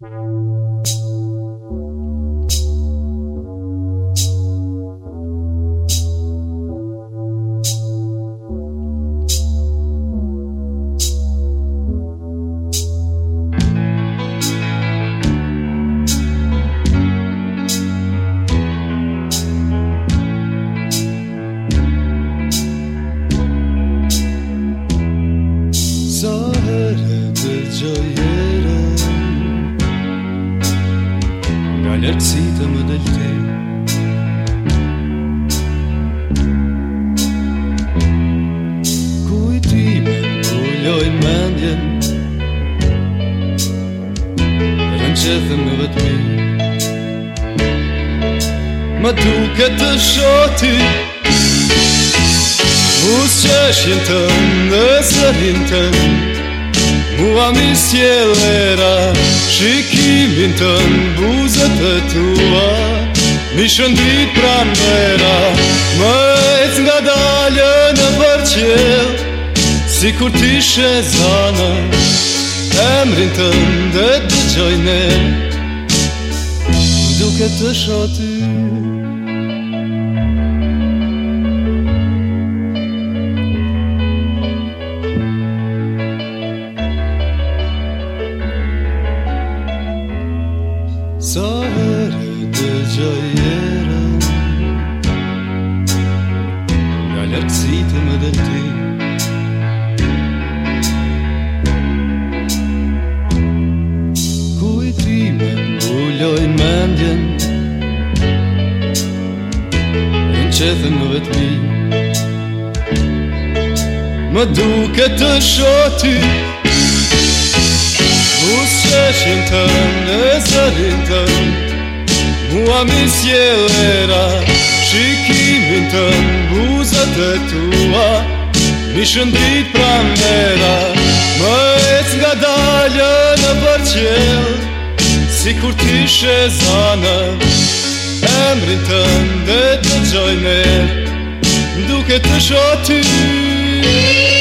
Zahir edeceğim lartësi të më dëlte Kujtime ulloj mendjen Rënqethën në vetëmi Më duke të shoti Usë qeshjen të ndësërin të ndësërin të Ua mi sjelera Shikimin të në buzët të tua Mi shëndit pra Më ec nga dalë në përqel Si kur ti shë zana Emrin të ndë të gjojnë Duke të shotin Sa herë të gjajerën Nga lërëcit e më dhe ty Kujtime mbulloj mendjen Në qëthën në vetëmi Më duke të shoti Më duke të shoti Us qeshin të në zërin të Mua mi sjelera Shikimin të buzët e tua Mi shëndit pram vera Më ec nga dalë në bërqel Si kur ti she zanë Emrin të dhe të gjojnë Duke të shoty Muzika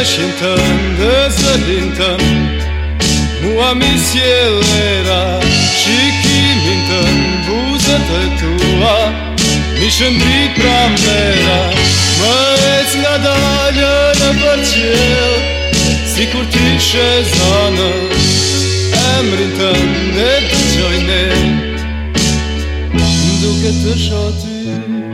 qëshin të ndë zëllin të Mua mi sjelera Shikimin të e tua Mi shëndri pra mera Më ec nga dalë në për Si kur ti shë zanë Emrin të ndë të qojne Duke të shatë ty